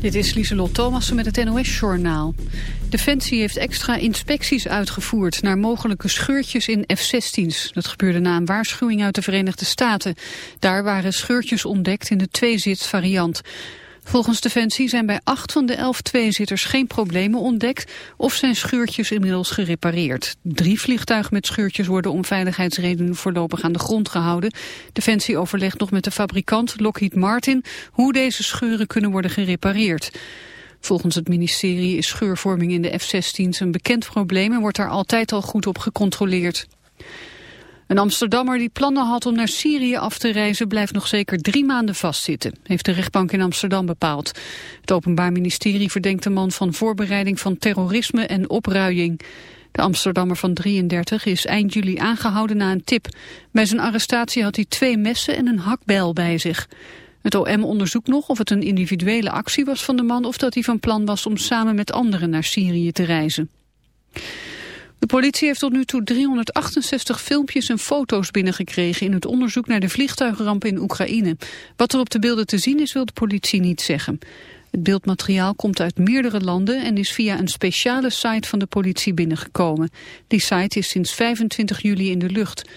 Dit is Lieselot Thomassen met het NOS-journaal. Defensie heeft extra inspecties uitgevoerd naar mogelijke scheurtjes in F-16's. Dat gebeurde na een waarschuwing uit de Verenigde Staten. Daar waren scheurtjes ontdekt in de tweezitsvariant. Volgens Defensie zijn bij acht van de elf tweezitters geen problemen ontdekt of zijn scheurtjes inmiddels gerepareerd. Drie vliegtuigen met scheurtjes worden om veiligheidsredenen voorlopig aan de grond gehouden. Defensie overlegt nog met de fabrikant Lockheed Martin hoe deze scheuren kunnen worden gerepareerd. Volgens het ministerie is scheurvorming in de F-16's een bekend probleem en wordt daar altijd al goed op gecontroleerd. Een Amsterdammer die plannen had om naar Syrië af te reizen blijft nog zeker drie maanden vastzitten, heeft de rechtbank in Amsterdam bepaald. Het Openbaar Ministerie verdenkt de man van voorbereiding van terrorisme en opruiing. De Amsterdammer van 33 is eind juli aangehouden na een tip. Bij zijn arrestatie had hij twee messen en een hakbijl bij zich. Het OM onderzoekt nog of het een individuele actie was van de man of dat hij van plan was om samen met anderen naar Syrië te reizen. De politie heeft tot nu toe 368 filmpjes en foto's binnengekregen in het onderzoek naar de vliegtuigramp in Oekraïne. Wat er op de beelden te zien is wil de politie niet zeggen. Het beeldmateriaal komt uit meerdere landen en is via een speciale site van de politie binnengekomen. Die site is sinds 25 juli in de lucht.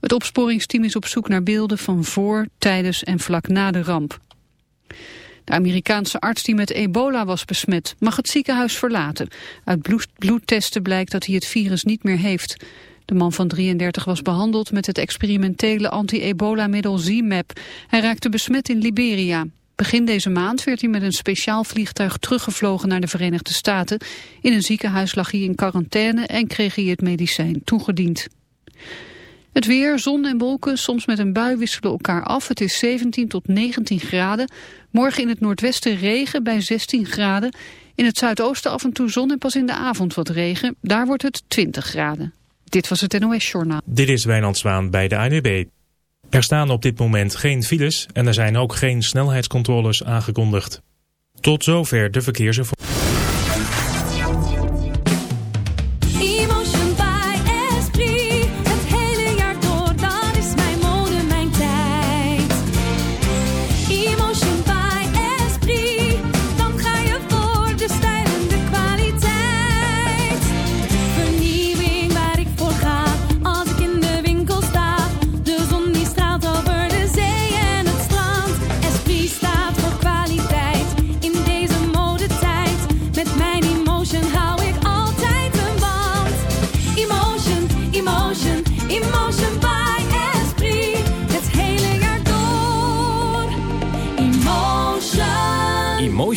Het opsporingsteam is op zoek naar beelden van voor, tijdens en vlak na de ramp. De Amerikaanse arts die met ebola was besmet mag het ziekenhuis verlaten. Uit bloedtesten blijkt dat hij het virus niet meer heeft. De man van 33 was behandeld met het experimentele anti-ebola-middel Z-Map. Hij raakte besmet in Liberia. Begin deze maand werd hij met een speciaal vliegtuig teruggevlogen naar de Verenigde Staten. In een ziekenhuis lag hij in quarantaine en kreeg hij het medicijn toegediend. Het weer, zon en wolken, soms met een bui wisselen elkaar af. Het is 17 tot 19 graden. Morgen in het noordwesten regen bij 16 graden. In het zuidoosten af en toe zon en pas in de avond wat regen. Daar wordt het 20 graden. Dit was het NOS Journaal. Dit is Wijnand Zwaan bij de ANWB. Er staan op dit moment geen files en er zijn ook geen snelheidscontroles aangekondigd. Tot zover de verkeersinformatie.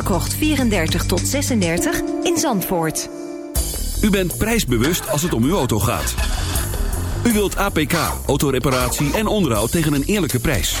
Krocht 34 tot 36 in Zandvoort. U bent prijsbewust als het om uw auto gaat. U wilt APK, autoreparatie en onderhoud tegen een eerlijke prijs.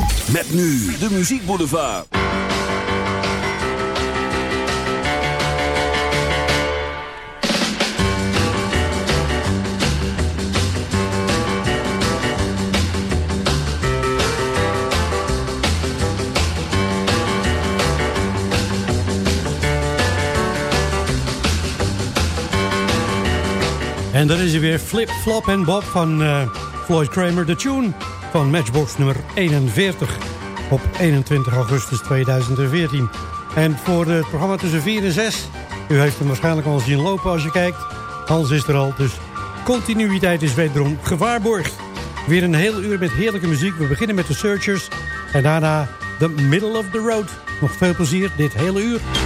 Met nu de Muziek Boulevard. En er is er weer, Flip, Flop en Bob van uh, Floyd Kramer, de tune van Matchbox nummer 41 op 21 augustus 2014. En voor het programma tussen 4 en 6... u heeft hem waarschijnlijk al zien lopen als je kijkt. Hans is er al, dus continuïteit is wederom gewaarborgd. Weer een heel uur met heerlijke muziek. We beginnen met de Searchers en daarna The Middle of the Road. Nog veel plezier dit hele uur.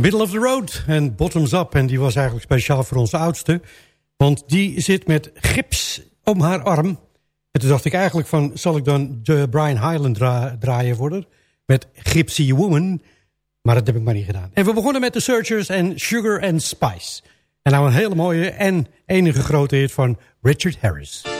Middle of the Road en Bottoms Up. En die was eigenlijk speciaal voor onze oudste. Want die zit met gips om haar arm. En toen dacht ik eigenlijk van... zal ik dan de Brian Highland draaien voor Met Gypsy Woman. Maar dat heb ik maar niet gedaan. En we begonnen met The Searchers en Sugar and Spice. En nou een hele mooie en enige grote hit van Richard Harris.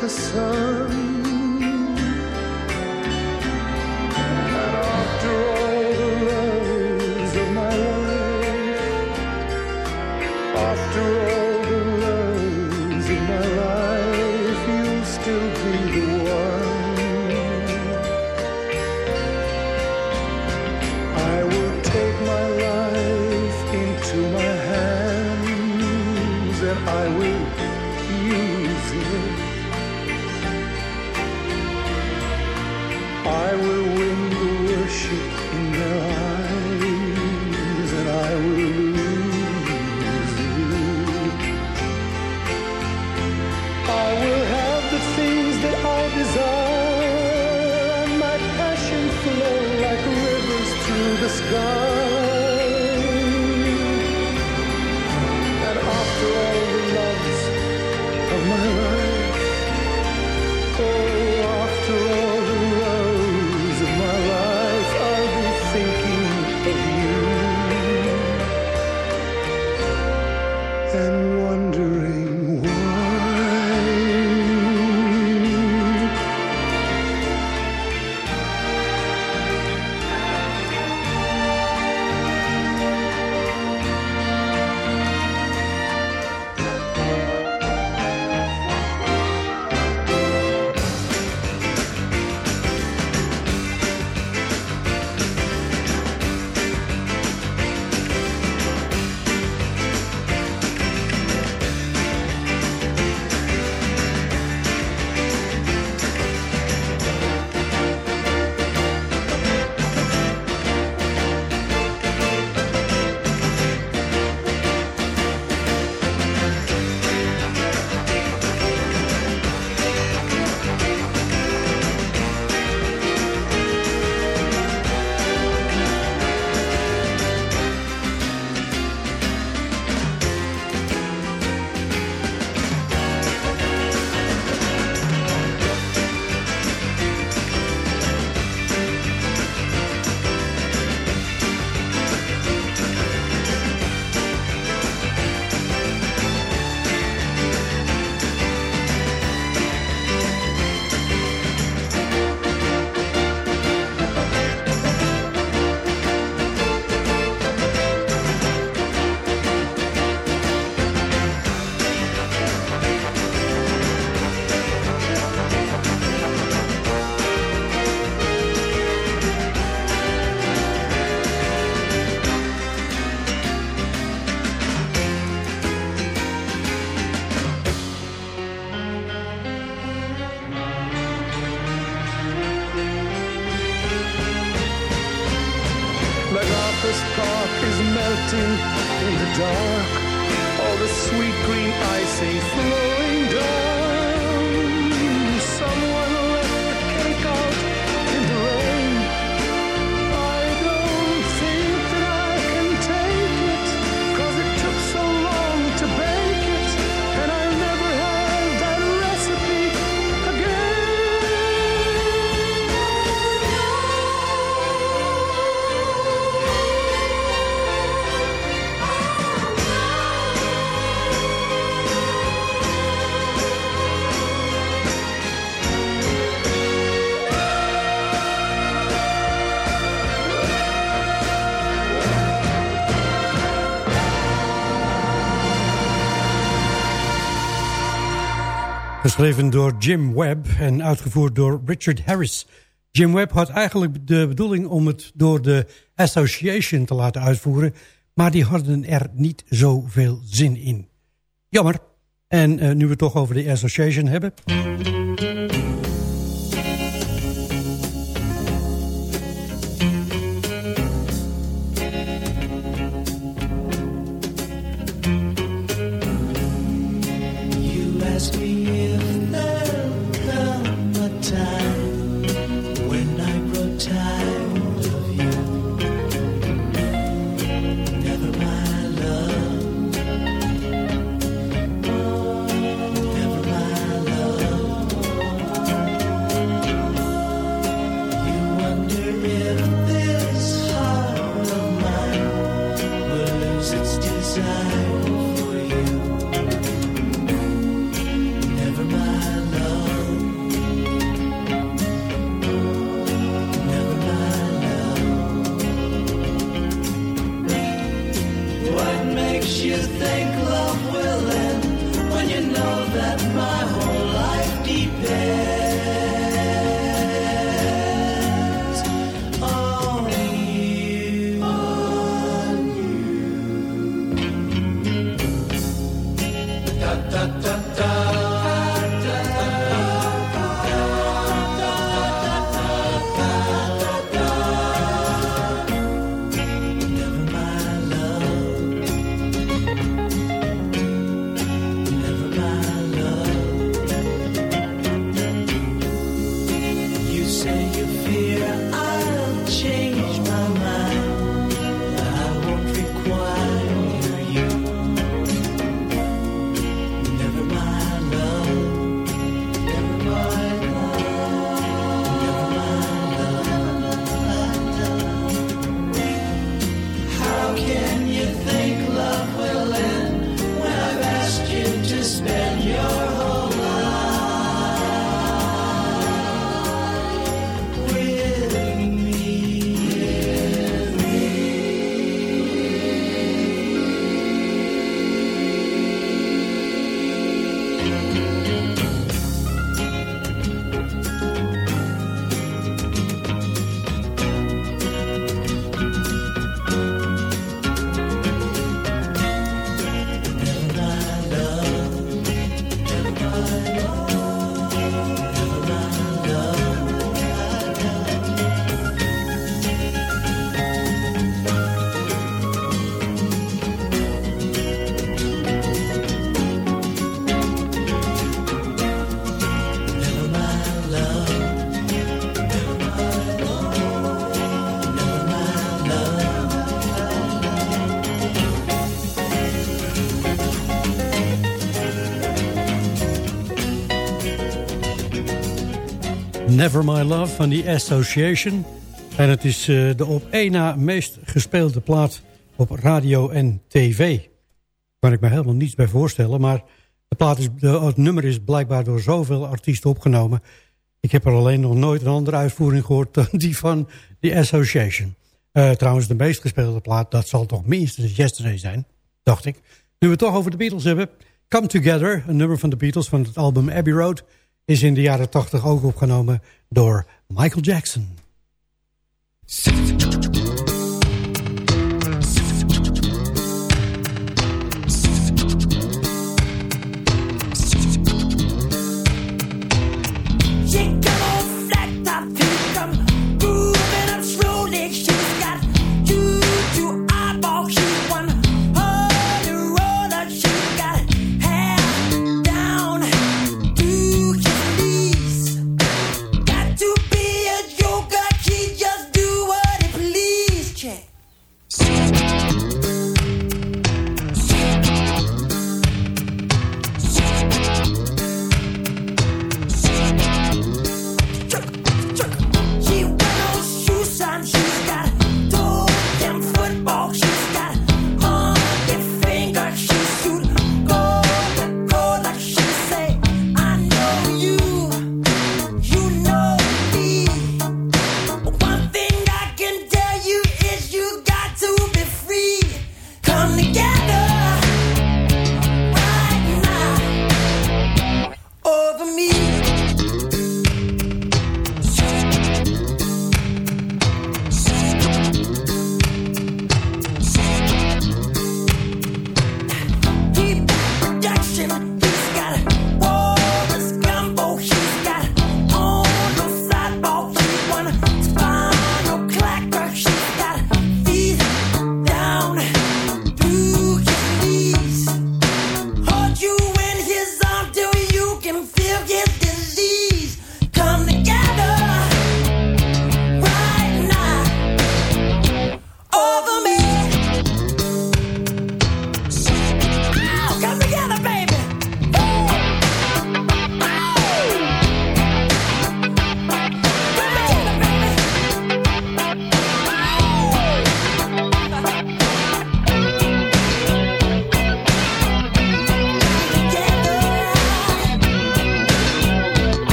the sun. Geschreven door Jim Webb en uitgevoerd door Richard Harris. Jim Webb had eigenlijk de bedoeling om het door de Association te laten uitvoeren... maar die hadden er niet zoveel zin in. Jammer. En uh, nu we het toch over de Association hebben... Never My Love van die Association. En het is eh, de op één na meest gespeelde plaat op radio en tv. Kan ik me helemaal niets bij voorstellen. Maar de plaat is, het nummer is blijkbaar door zoveel artiesten opgenomen. Ik heb er alleen nog nooit een andere uitvoering gehoord dan die van die Association. Eh, trouwens, de meest gespeelde plaat, dat zal toch minstens Yesterday zijn, dacht ik. Nu we het toch over de Beatles hebben. Come Together, een nummer van de Beatles van het album Abbey Road... is in de jaren 80 ook opgenomen door Michael Jackson.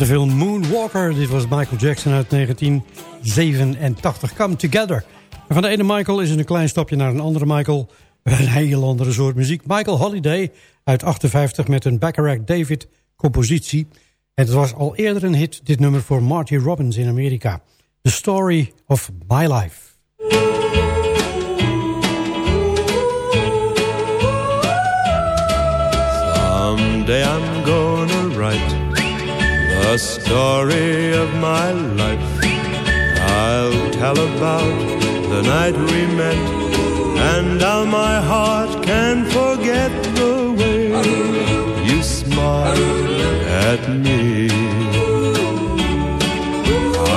De film Moonwalker, dit was Michael Jackson uit 1987, Come Together. Van de ene Michael is een klein stapje naar een andere Michael. Een heel andere soort muziek. Michael Holiday uit 58 met een Bacharach David compositie. En het was al eerder een hit, dit nummer voor Marty Robbins in Amerika. The Story of My Life. Someday I'm gonna write the story of my life. I'll tell about the night we met and how my heart can forget the way you smiled at me.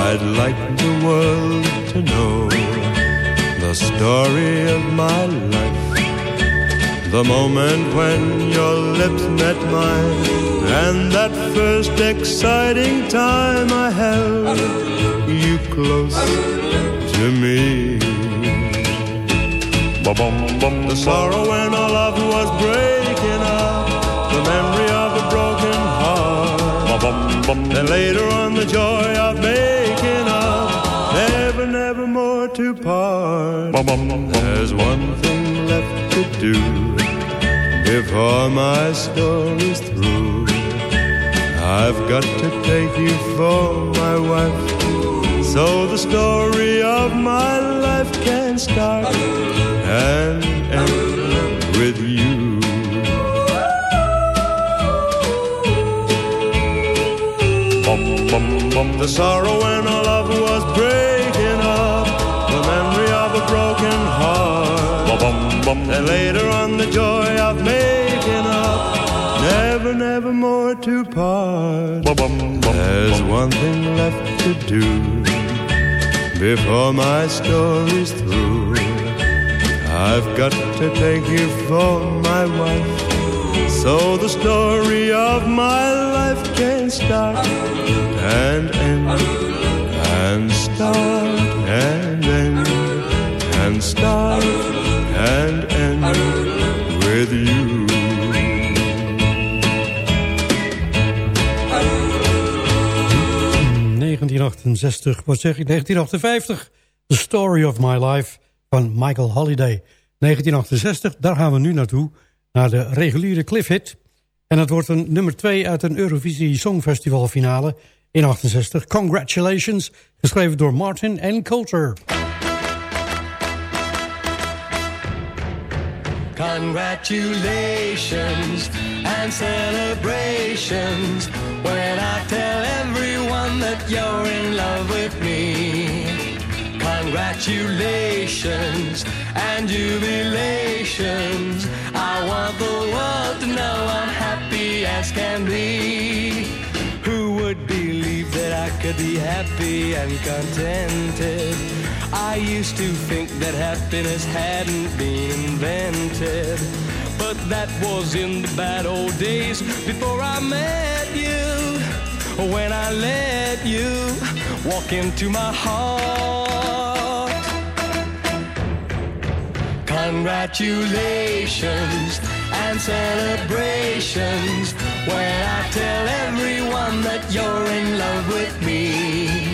I'd like the world to know the story of my life. The moment when your lips met mine And that first exciting time I held you close to me. The sorrow when our love was breaking up The memory of a broken heart. And later on the joy of making up Never, never more to part. There's one thing do before my story's through. I've got to take you for my wife, so the story of my life can start and end with you. The sorrow when our love was breaking up, the memory of a broken and later on the joy of making up, never, never more to part. There's one thing left to do before my story's through. I've got to take you for my wife, so the story of my life can start and end, and start and end, and start and end with you. In 1968, wat zeg ik, 1958. The Story of My Life van Michael Holiday. 1968, daar gaan we nu naartoe. Naar de reguliere cliff hit. En het wordt een nummer 2 uit een Eurovisie Songfestival finale in 68. Congratulations, geschreven door Martin en Coulter. Congratulations and celebrations when I tell everyone that you're in love with me. Congratulations and jubilations. I want the world to know I'm happy as can be. Who would believe that I could be happy and contented? I used to think that happiness hadn't been invented. But that was in the bad old days before I met you. When I let you walk into my heart. Congratulations and celebrations when I tell everyone that you're in love with me.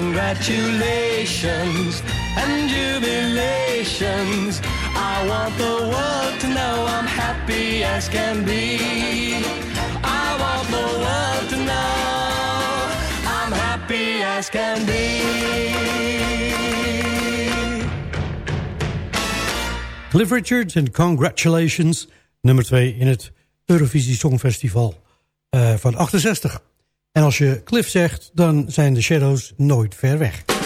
Congratulations and jubilations. I want the world to know I'm happy as can be. I want the world to know I'm happy as can be. Cliff Richards en Congratulations, nummer 2 in het Eurovisie Songfestival uh, van 68. En als je Cliff zegt, dan zijn de Shadows nooit ver weg.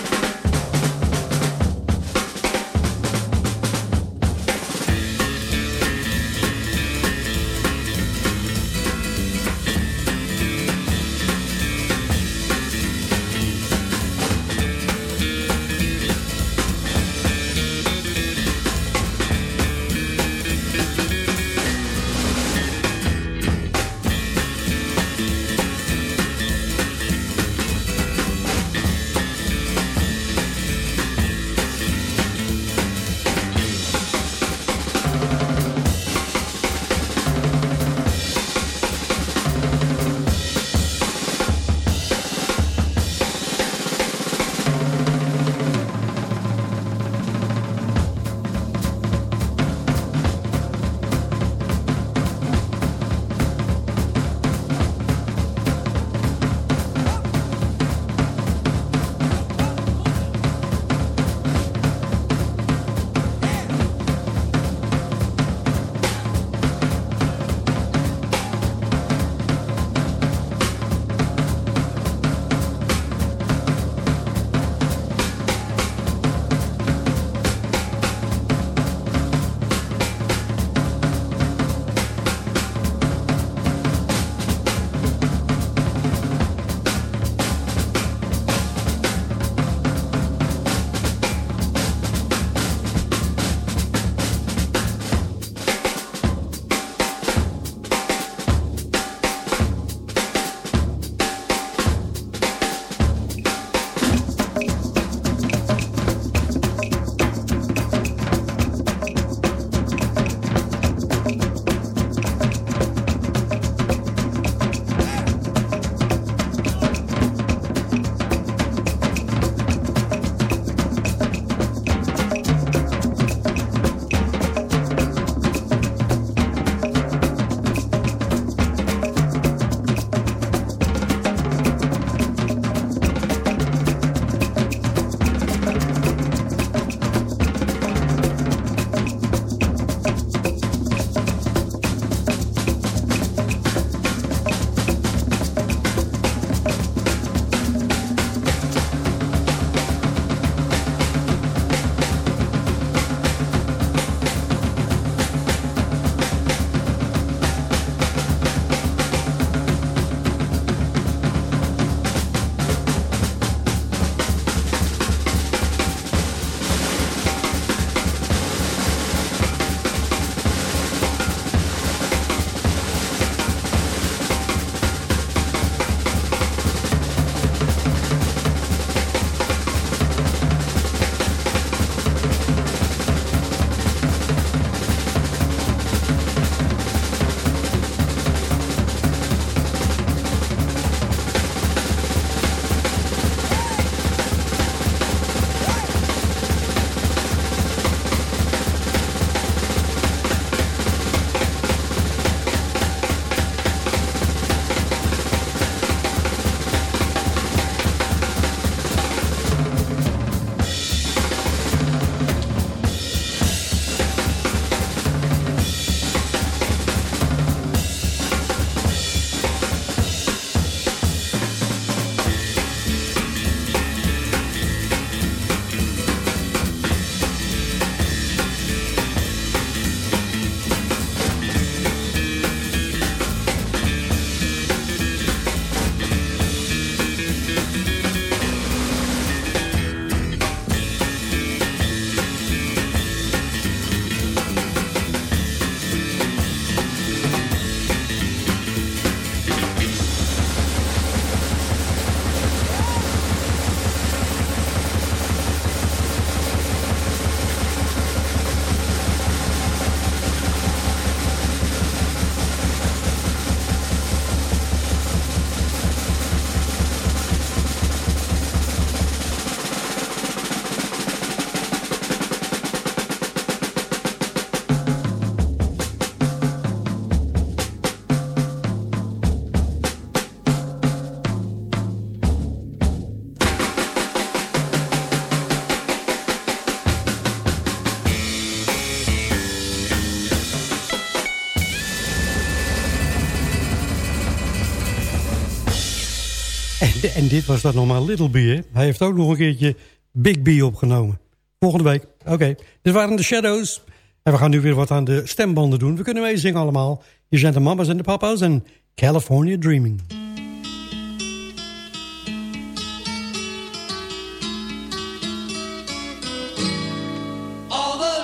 En, dit was dan nog maar Little B? Hij heeft ook nog een keertje Big B opgenomen. Volgende week. Oké, dit waren de Shadows. En we gaan nu weer wat aan de stembanden doen. We kunnen meezingen allemaal. Hier zijn de mama's en de papa's en California Dreaming.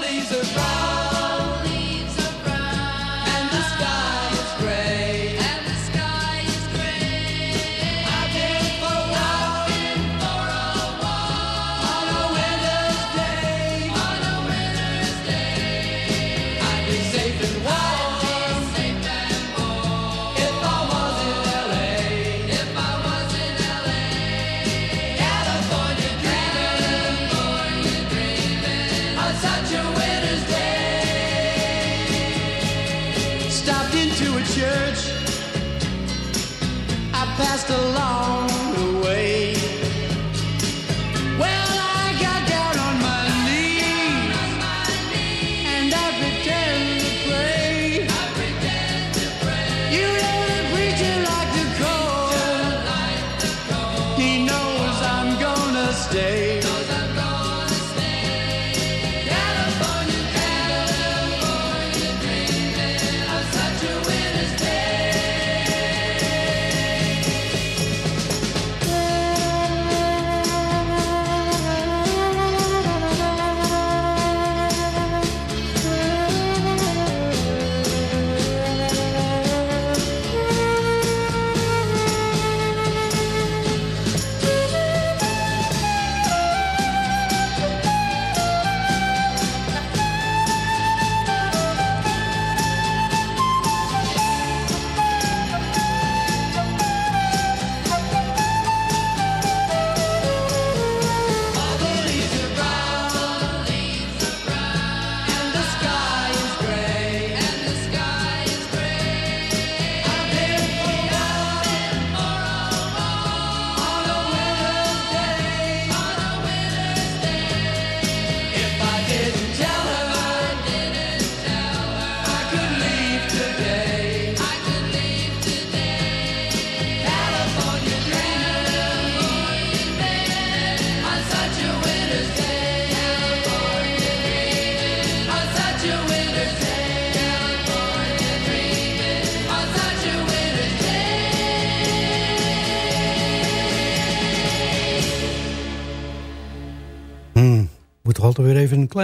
weer even een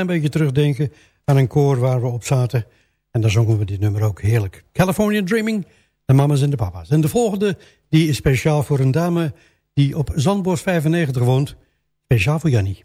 klein beetje terugdenken aan een koor waar we op zaten. En daar zongen we dit nummer ook heerlijk. California Dreaming, de mama's en de papa's. En de volgende, die is speciaal voor een dame die op Zandbos 95 woont. Speciaal voor Jannie.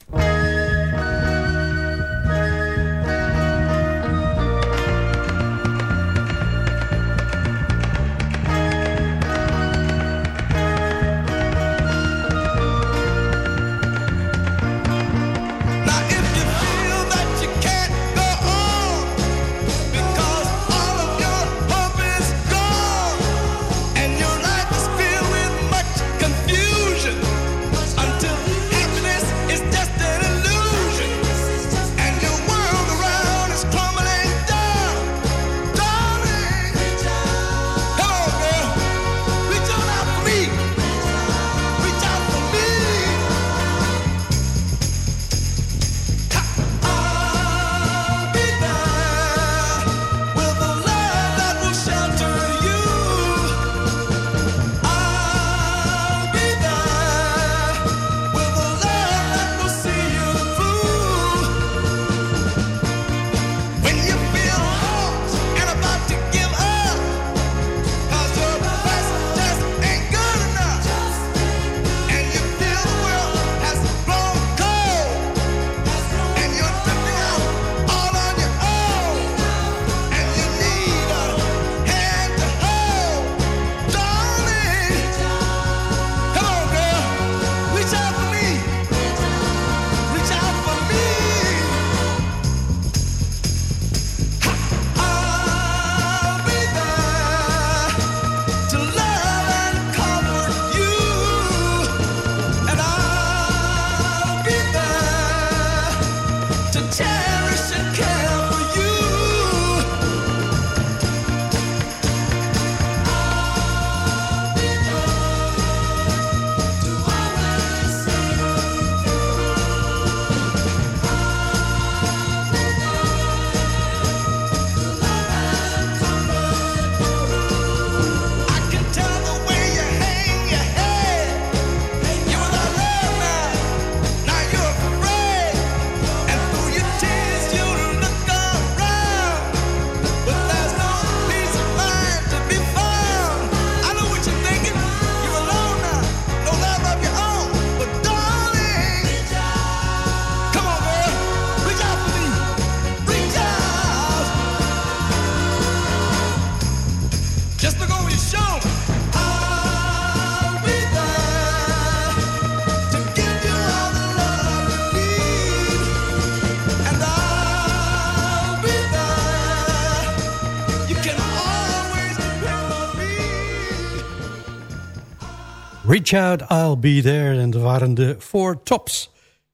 Reach Out, I'll Be There. En dat waren de Four Tops.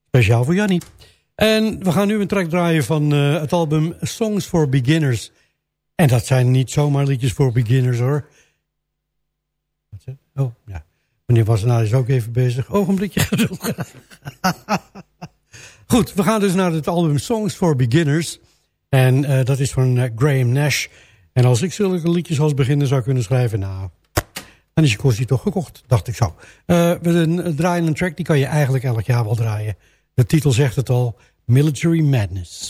Speciaal voor Jannie. En we gaan nu een track draaien van uh, het album Songs for Beginners. En dat zijn niet zomaar liedjes voor beginners hoor. Oh, ja. Meneer Wassenaar is ook even bezig. Ogenblikje geduld. Goed, we gaan dus naar het album Songs for Beginners. En uh, dat is van uh, Graham Nash. En als ik zulke liedjes als beginner zou kunnen schrijven... nou, dan is je kost toch gekocht, dacht ik zo. Uh, we draaien een track, die kan je eigenlijk elk jaar wel draaien. De titel zegt het al, Military Madness.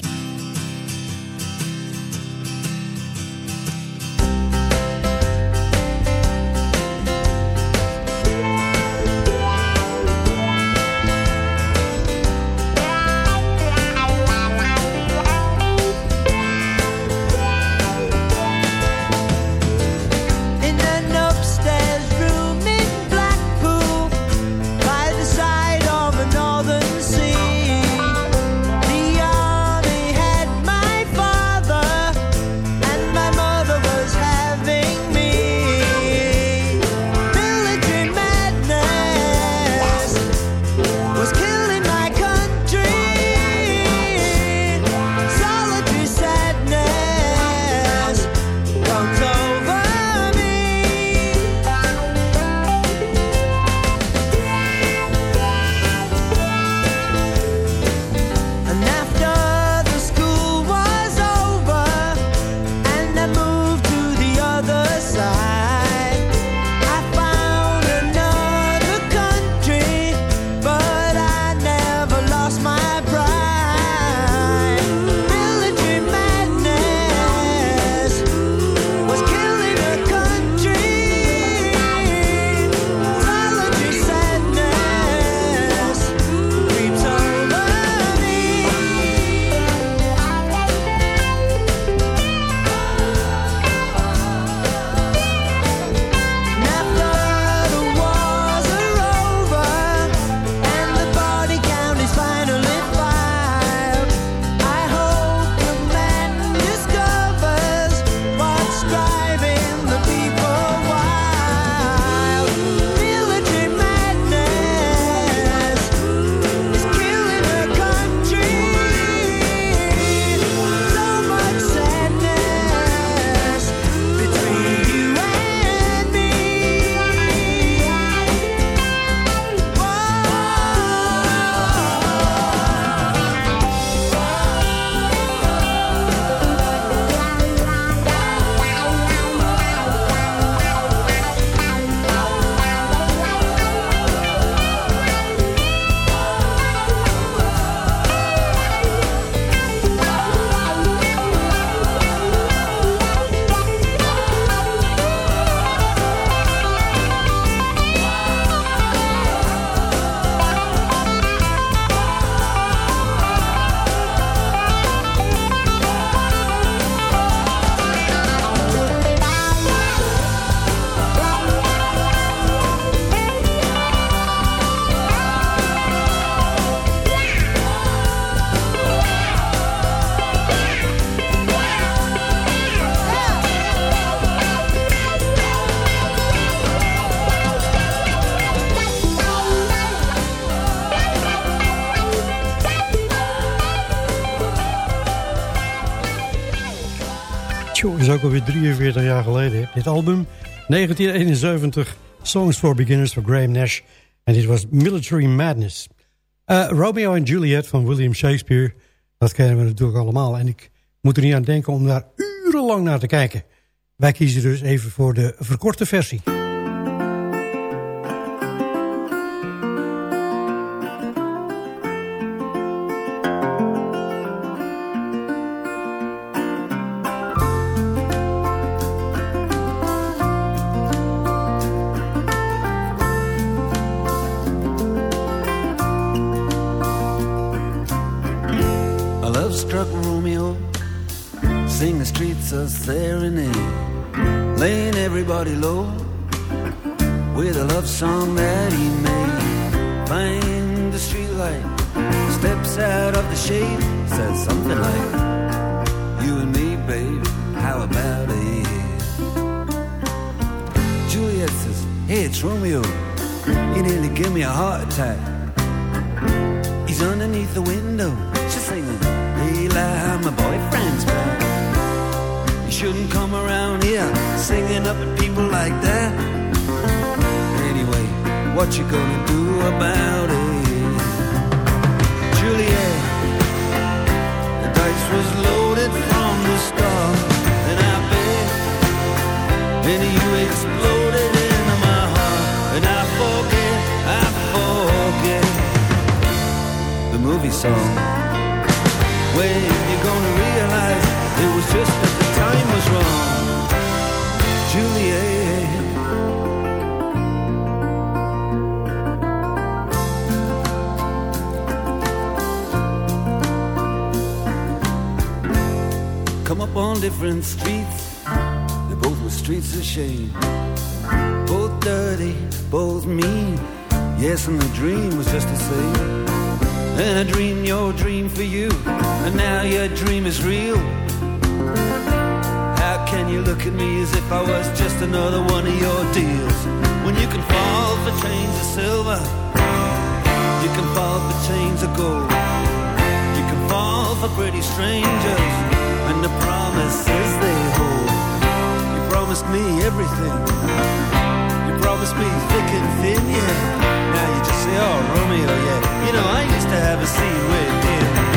Is ook alweer 43 jaar geleden. Dit album, 1971, Songs for Beginners van Graham Nash. En dit was Military Madness. Uh, Romeo en Juliet van William Shakespeare, dat kennen we natuurlijk allemaal. En ik moet er niet aan denken om daar urenlang naar te kijken. Wij kiezen dus even voor de verkorte versie. Gonna realize it was just that the time was wrong, Juliet. Come up on different streets, they both were streets of shame. Both dirty, both mean. Yes, and the dream was just the same. And I dreamed your dream for you, and now your dream is real. How can you look at me as if I was just another one of your deals? When you can fall for chains of silver, you can fall for chains of gold. You can fall for pretty strangers, and the promises they hold. You promised me everything. You promised me thick and thin, yeah. Just say, oh, Romeo, yeah. You know, I used to have a scene with him.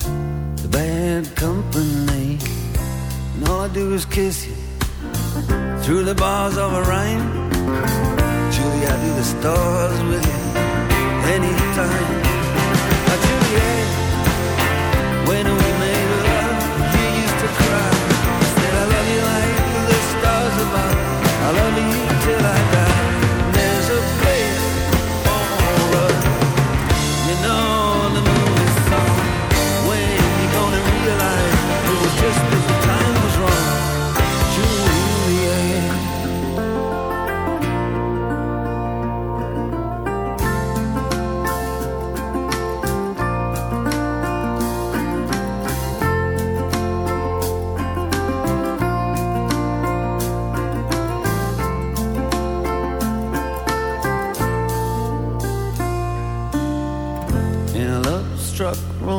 company. And all I do is kiss you through the bars of a rhyme. Julie, I do the stars with you anytime. Now, Juliet,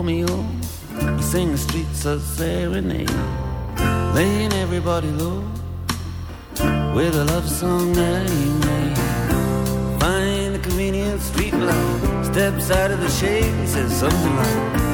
Romeo, sing the streets a serenade, laying everybody low with a love song that he made. Find the convenient street light, steps out of the shade, and says something like,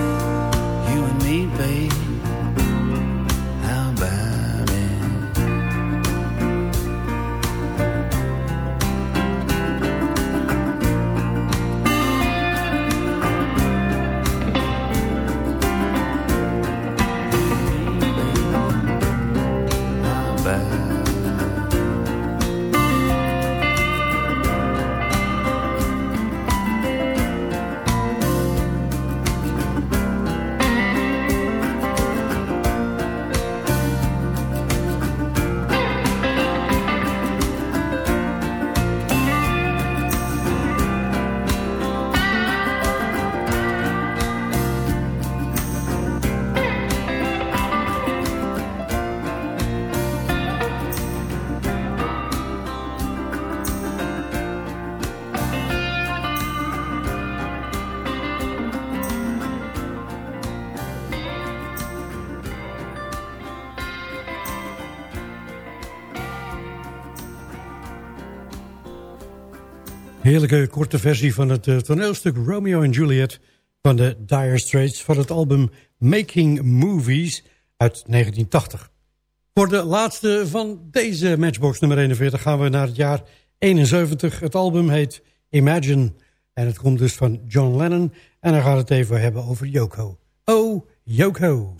Heerlijke korte versie van het uh, toneelstuk Romeo en Juliet van de Dire Straits van het album Making Movies uit 1980. Voor de laatste van deze Matchbox nummer 41 gaan we naar het jaar 71. Het album heet Imagine en het komt dus van John Lennon en dan gaat het even hebben over Yoko. Oh, Yoko.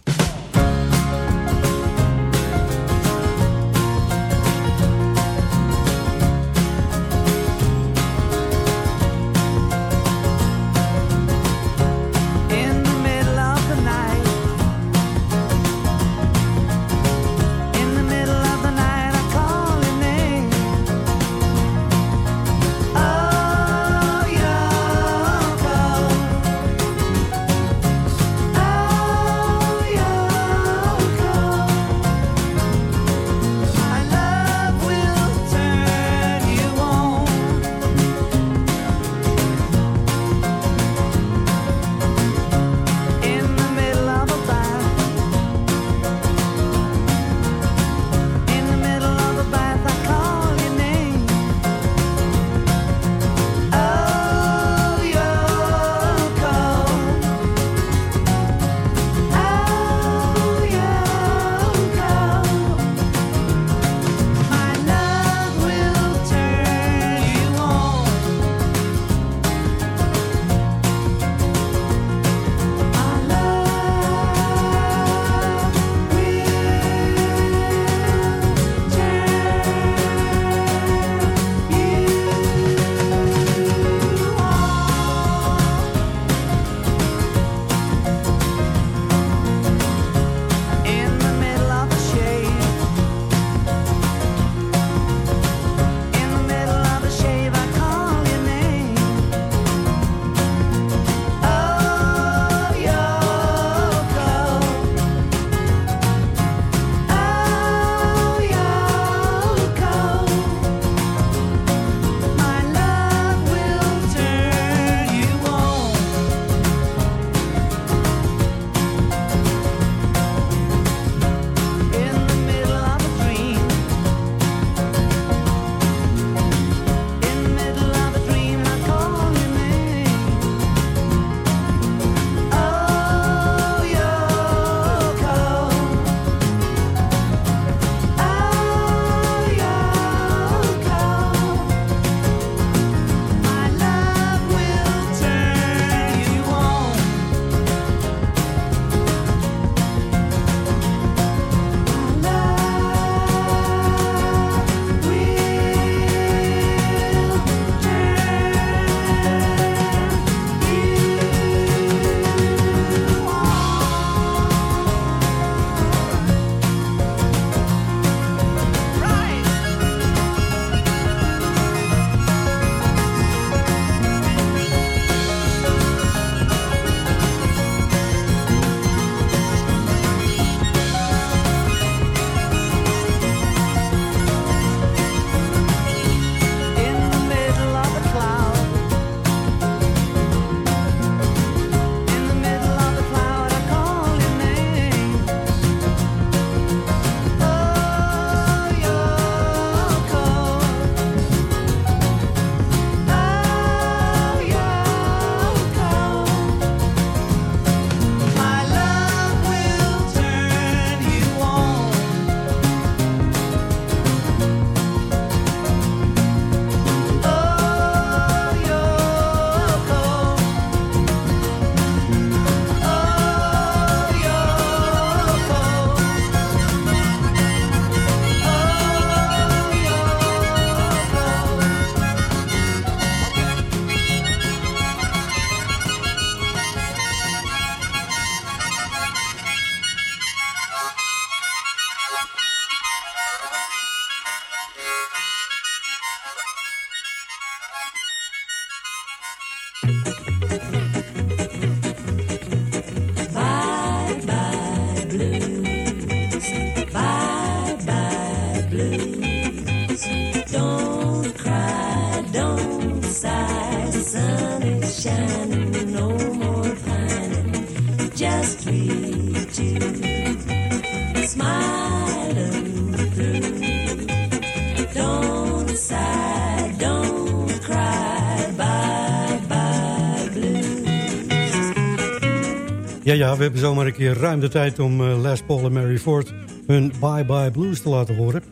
Ja, ja, we hebben zomaar een keer ruim de tijd om uh, Les Paul en Mary Ford hun Bye Bye Blues te laten horen.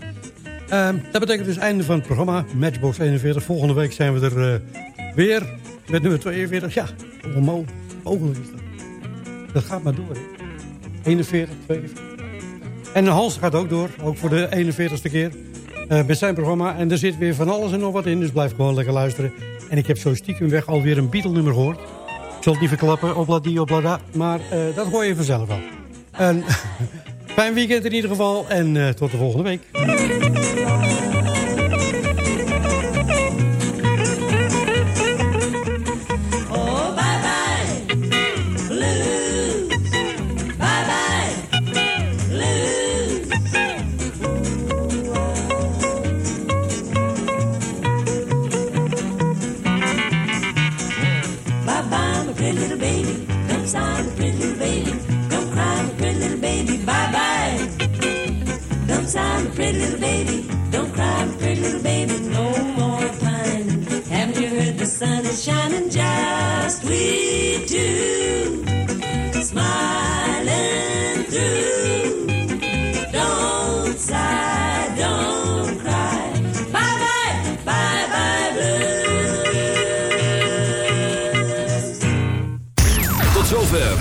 Uh, dat betekent dus einde van het programma Matchbox 41. Volgende week zijn we er uh, weer met nummer 42. Ja, onmogelijk is dat. Dat gaat maar door. Hè? 41, 42. En Hans gaat ook door, ook voor de 41ste keer. Uh, met zijn programma. En er zit weer van alles en nog wat in, dus blijf gewoon lekker luisteren. En ik heb zo stiekem weg alweer een Beatle nummer gehoord. Zal het niet verklappen, op die, op da. Maar uh, dat hoor je vanzelf wel. En, fijn weekend in ieder geval en uh, tot de volgende week.